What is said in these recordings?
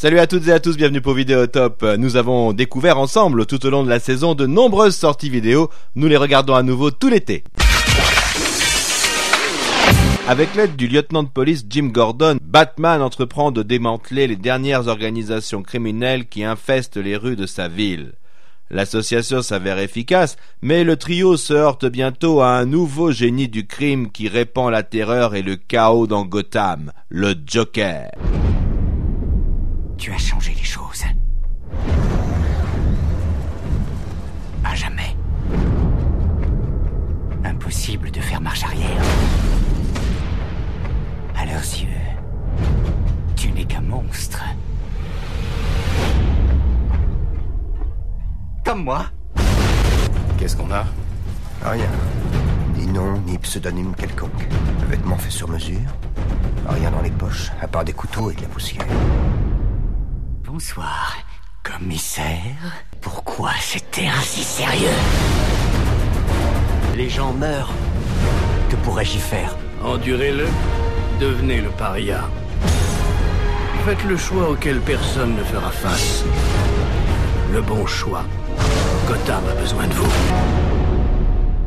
Salut à toutes et à tous, bienvenue pour Vidéo Top. Nous avons découvert ensemble tout au long de la saison de nombreuses sorties vidéo. Nous les regardons à nouveau tout l'été. Avec l'aide du lieutenant de police Jim Gordon, Batman entreprend de démanteler les dernières organisations criminelles qui infestent les rues de sa ville. L'association s'avère efficace, mais le trio se heurte bientôt à un nouveau génie du crime qui répand la terreur et le chaos dans Gotham, le Joker. Changé les choses. À jamais. Impossible de faire marche arrière. À leurs yeux, tu n'es qu'un monstre. Comme moi. Qu'est-ce qu'on a? Rien. Ni nom, ni pseudonyme quelconque. Vêtements faits sur mesure. Rien dans les poches, à part des couteaux et de la poussière. Bonsoir, commissaire. Pourquoi c'était ainsi sérieux? Les gens meurent. Que pourrais-je y faire? Endurez-le, devenez le paria. Faites le choix auquel personne ne fera face. Le bon choix. Gotham a besoin de vous.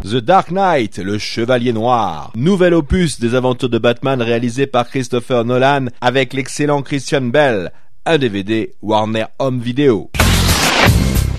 The Dark Knight, le Chevalier Noir. Nouvel opus des aventures de Batman réalisé par Christopher Nolan avec l'excellent Christian Bell. Un DVD Warner Home Video.